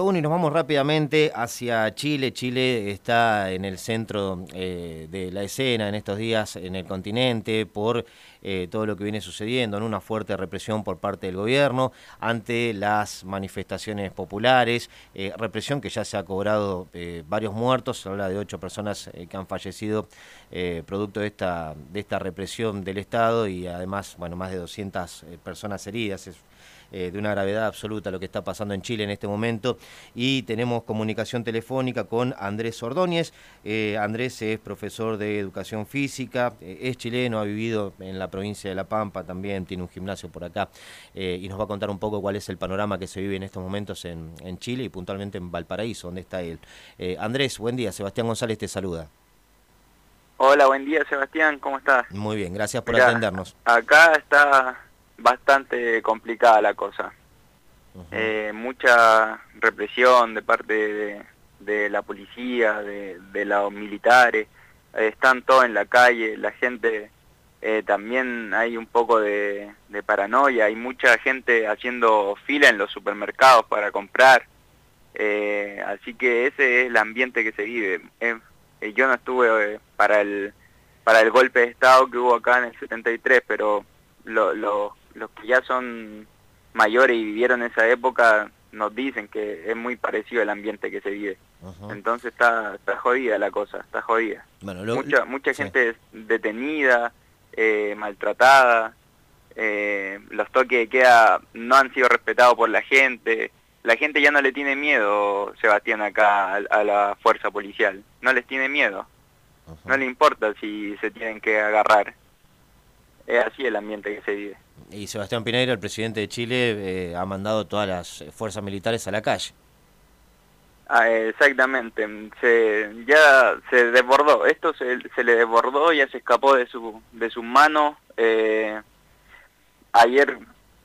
y nos vamos rápidamente hacia Chile. Chile está en el centro eh, de la escena en estos días en el continente por eh, todo lo que viene sucediendo, en una fuerte represión por parte del gobierno ante las manifestaciones populares, eh, represión que ya se ha cobrado varios muertos, se habla de ocho personas que han fallecido producto de esta, de esta represión del Estado y además, bueno, más de 200 personas heridas. Eh, de una gravedad absoluta lo que está pasando en Chile en este momento. Y tenemos comunicación telefónica con Andrés Ordóñez. Eh, Andrés es profesor de educación física, eh, es chileno, ha vivido en la provincia de La Pampa también, tiene un gimnasio por acá y nos va a contar un poco cuál es el panorama que se vive en estos momentos en, en Chile y puntualmente en Valparaíso, donde está él. Andrés, buen día, Sebastián González te saluda. Hola, buen día Sebastián, ¿cómo estás? Muy bien, gracias por atendernos. Acá está bastante complicada la cosa. Eh, mucha represión de parte de, la policía, de, los militares, están todos en la calle, la gente eh, también hay un poco de, paranoia, hay mucha gente haciendo fila en los supermercados para comprar, eh, así que ese es el ambiente que se vive. yo no estuve para el para el golpe de Estado que hubo acá en el 73, pero los los que ya son mayores y vivieron esa época nos dicen que es muy parecido el ambiente que se vive. Entonces está, está jodida la cosa, está jodida. mucha mucha gente detenida, eh, maltratada, eh, los toques de queda no han sido respetados por la gente. La gente ya no le tiene miedo, Sebastián, acá a, la fuerza policial. No les tiene miedo. No le importa si se tienen que agarrar. Es así el ambiente que se vive. Y Sebastián Pineiro, el presidente de Chile, eh, ha mandado todas las fuerzas militares a la calle. Ah, exactamente, se, ya se desbordó, esto se, le desbordó, ya se escapó de su, de sus manos. Eh, ayer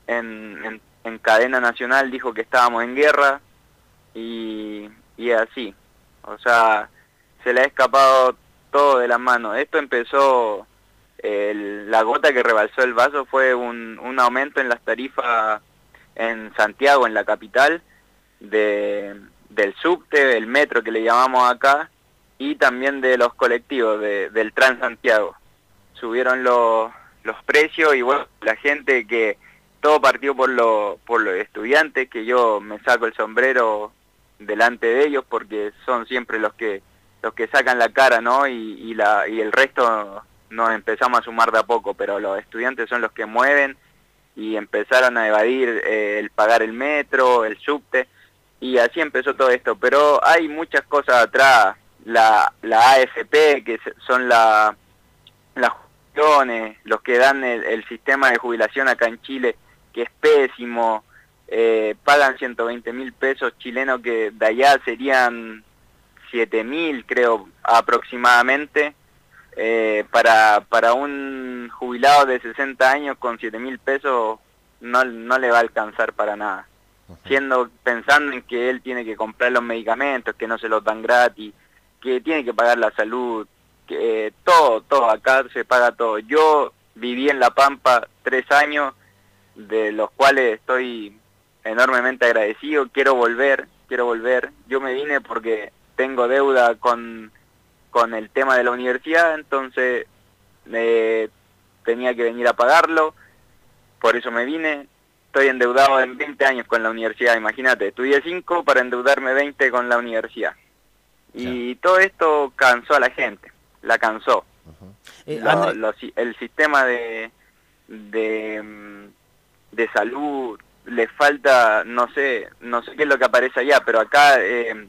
en, en, cadena nacional dijo que estábamos en guerra y, y así, o sea, se le ha escapado todo de las manos. Esto empezó la gota que rebalsó el vaso fue un, un, aumento en las tarifas en Santiago, en la capital, de, del subte, del metro que le llamamos acá, y también de los colectivos, de, del Transantiago. Subieron los, los precios y bueno, la gente que todo partió por, lo, por los estudiantes, que yo me saco el sombrero delante de ellos porque son siempre los que los que sacan la cara, ¿no? Y, la, y el resto nos empezamos a sumar de a poco, pero los estudiantes son los que mueven y empezaron a evadir eh, el pagar el metro, el subte, y así empezó todo esto. Pero hay muchas cosas atrás, la, la AFP, que son la, las jubilaciones, los que dan el, sistema de jubilación acá en Chile, que es pésimo, eh, pagan 120 mil pesos chilenos que de allá serían 7 mil, creo, aproximadamente, eh, para, para un jubilado de 60 años con 7 mil pesos no, no le va a alcanzar para nada. Siendo, pensando en que él tiene que comprar los medicamentos, que no se los dan gratis, que tiene que pagar la salud, que eh, todo, todo, acá se paga todo. Yo viví en La Pampa tres años, de los cuales estoy enormemente agradecido, quiero volver, quiero volver. Yo me vine porque tengo deuda con con el tema de la universidad, entonces me tenía que venir a pagarlo, por eso me vine. Estoy endeudado en 20 años con la universidad, imagínate, estudié 5 para endeudarme 20 con la universidad. Y todo esto cansó a la gente, la cansó. Eh, el sistema de, de, mm, de, salud, le falta, no sé, no sé qué es lo que aparece allá, pero acá eh,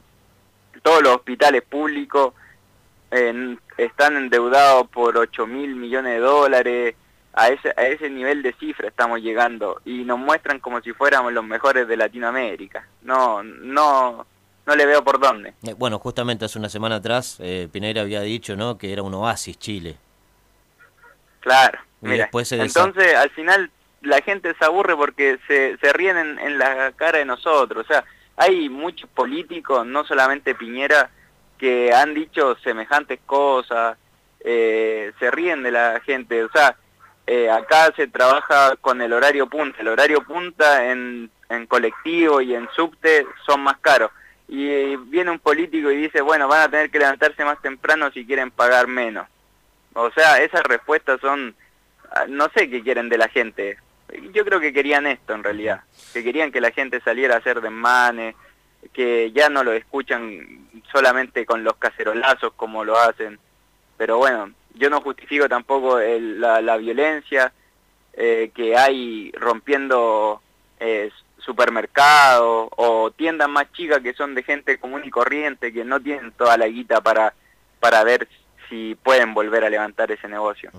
todos los hospitales públicos están endeudados por 8 mil millones de dólares, a ese, a ese nivel de cifra estamos llegando y nos muestran como si fuéramos los mejores de Latinoamérica. No, no, no le veo por dónde. Eh, bueno, justamente hace una semana atrás eh, Pineira había dicho ¿no? que era un oasis Chile. Claro, mira, entonces al final la gente se aburre porque se, se ríen en, en la cara de nosotros. O sea, hay muchos políticos, no solamente Piñera, que han dicho semejantes cosas, eh, se ríen de la gente, o sea, eh, acá se trabaja con el horario punta, el horario punta en, en colectivo y en subte son más caros. Y viene un político y dice, bueno, van a tener que levantarse más temprano si quieren pagar menos. O sea, esas respuestas son, ah, no sé qué quieren de la gente. Yo creo que querían esto en realidad, que querían que la gente saliera a hacer desmanes, que ya no lo escuchan solamente con los cacerolazos como lo hacen. Pero bueno, yo no justifico tampoco la, violencia eh, que hay rompiendo eh, supermercados o tiendas más chicas que son de gente común y corriente, que no tienen toda la guita para, para ver si pueden volver a levantar ese negocio.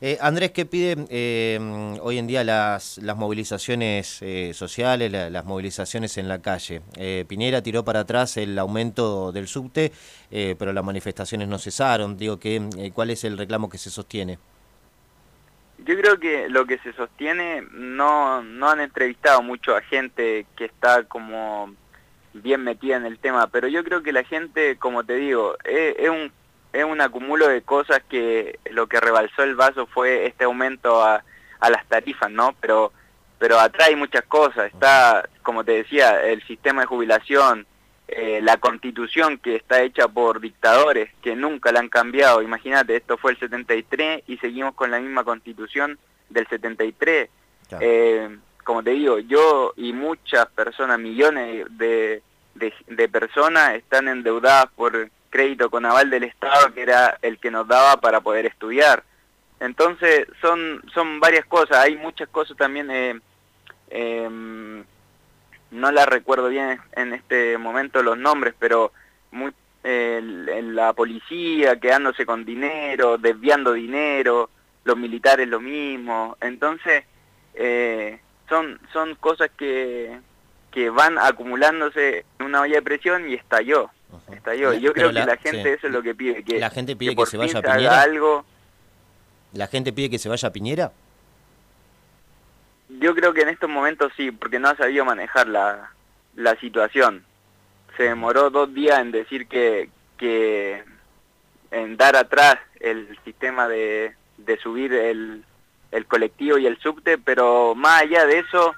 Eh, Andrés, ¿qué pide eh, hoy en día las, las movilizaciones eh, sociales, las movilizaciones en la calle? Piñera tiró para atrás el aumento del subte, pero las manifestaciones no cesaron. Digo, que, ¿cuál es el reclamo que se sostiene? Yo creo que lo que se sostiene, no, no han entrevistado mucho a gente que está como bien metida en el tema, pero yo creo que la gente, como te digo, es un es un acumulo de cosas que lo que rebalsó el vaso fue este aumento a, las tarifas, ¿no? Pero, pero atrás hay muchas cosas. Está, como te decía, el sistema de jubilación, eh, la constitución que está hecha por dictadores que nunca la han cambiado. Imagínate, esto fue el 73 y seguimos con la misma constitución del 73. Eh, como te digo, yo y muchas personas, millones de, de personas están endeudadas por crédito con aval del Estado, que era el que nos daba para poder estudiar. Entonces, son, son varias cosas, hay muchas cosas también, eh, em, no las recuerdo bien en este momento los nombres, pero muy, en la policía quedándose con dinero, desviando dinero, los militares lo mismo, entonces eh, son, son cosas que, que van acumulándose en una olla de presión y estalló. Yo creo que la, gente eso es lo que pide. Que, ¿La gente pide que, se vaya a Piñera? Algo. ¿La gente pide que se vaya a Piñera? Yo creo que en estos momentos sí, porque no ha sabido manejar la, la situación. Se demoró dos días en decir que, que en dar atrás el sistema de, de subir el, el colectivo y el subte, pero más allá de eso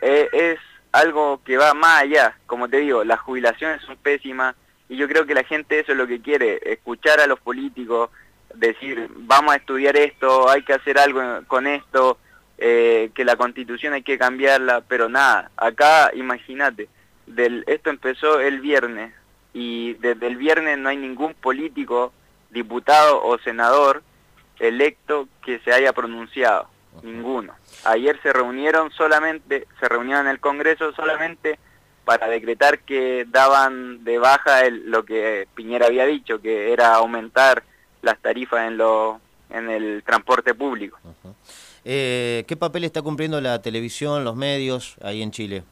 eh, es algo que va más allá. Como te digo, las jubilaciones son pésimas y yo creo que la gente eso es lo que quiere, escuchar a los políticos, decir, vamos a estudiar esto, hay que hacer algo con esto, eh, que la constitución hay que cambiarla, pero nada, acá imagínate, esto empezó el viernes y desde el viernes no hay ningún político, diputado o senador electo que se haya pronunciado. Ninguno. Ayer se reunieron solamente, se reunieron en el Congreso solamente para decretar que daban de baja el, lo que Piñera había dicho, que era aumentar las tarifas en, lo, en el transporte público. Eh, ¿Qué papel está cumpliendo la televisión, los medios ahí en Chile?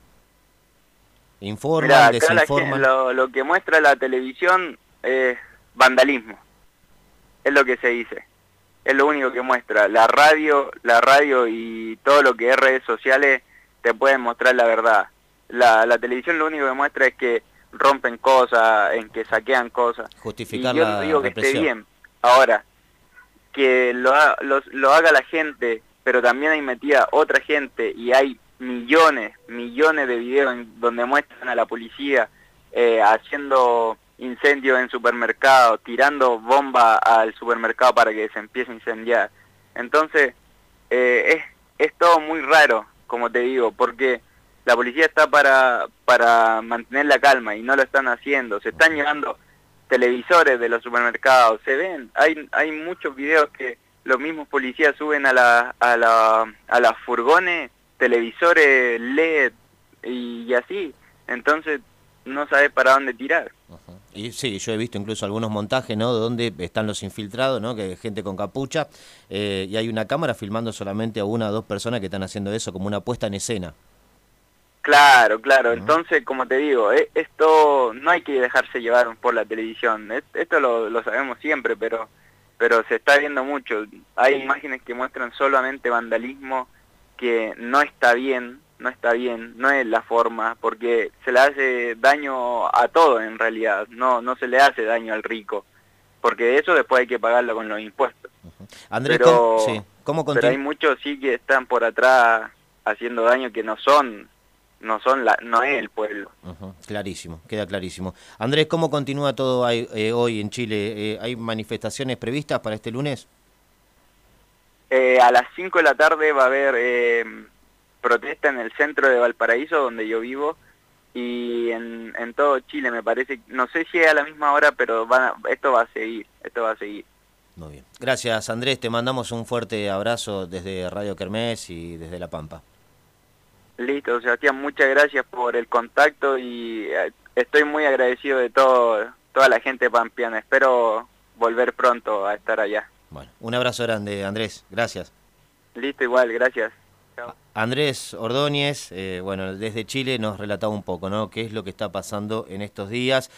¿Informan, desinforman? lo, lo que muestra la televisión es vandalismo, es lo que se dice es lo único que muestra. La radio, la radio y todo lo que es redes sociales te pueden mostrar la verdad. La, la televisión lo único que muestra es que rompen cosas, en que saquean cosas. Justificar y yo no digo que esté bien. Ahora, que lo, lo, haga la gente, pero también hay metida otra gente y hay millones, millones de videos en donde muestran a la policía eh, haciendo incendios en supermercados, tirando bomba al supermercado para que se empiece a incendiar. Entonces, eh, es, es todo muy raro, como te digo, porque la policía está para, para mantener la calma y no lo están haciendo. Se están llevando televisores de los supermercados, se ven, hay, hay muchos videos que los mismos policías suben a la, a la, a las furgones, televisores LED y, así. Entonces, no sabes para dónde tirar. Y sí, yo he visto incluso algunos montajes, ¿no? Donde están los infiltrados, ¿no? Que gente con capucha eh, y hay una cámara filmando solamente a una o dos personas que están haciendo eso como una puesta en escena. Claro, claro. Entonces, como te digo, eh, esto no hay que dejarse llevar por la televisión. Esto lo, lo sabemos siempre, pero pero se está viendo mucho. Hay imágenes que muestran solamente vandalismo que no está bien, no está bien, no es la forma, porque se le hace daño a todo en realidad, no, no se le hace daño al rico, porque eso después hay que pagarlo con los impuestos. Andrés, pero, hay muchos sí que están por atrás haciendo daño que no son no son la, no es el pueblo. Clarísimo, queda clarísimo. Andrés, ¿cómo continúa todo eh, hoy en Chile? Eh, ¿Hay manifestaciones previstas para este lunes? Eh, a las 5 de la tarde va a haber protesta en el centro de Valparaíso, donde yo vivo, y en, en todo Chile me parece, no sé si es a la misma hora, pero van esto va a seguir, esto va a seguir. Muy bien. Gracias Andrés, te mandamos un fuerte abrazo desde Radio Kermés y desde La Pampa. Listo, Sebastián, muchas gracias por el contacto y eh, estoy muy agradecido de todo, toda la gente pampiana. Espero volver pronto a estar allá. Bueno, un abrazo grande, Andrés. Gracias. Listo, igual, gracias. Andrés Ordóñez, eh, bueno, desde Chile nos relataba un poco, ¿no? ¿Qué es lo que está pasando en estos días?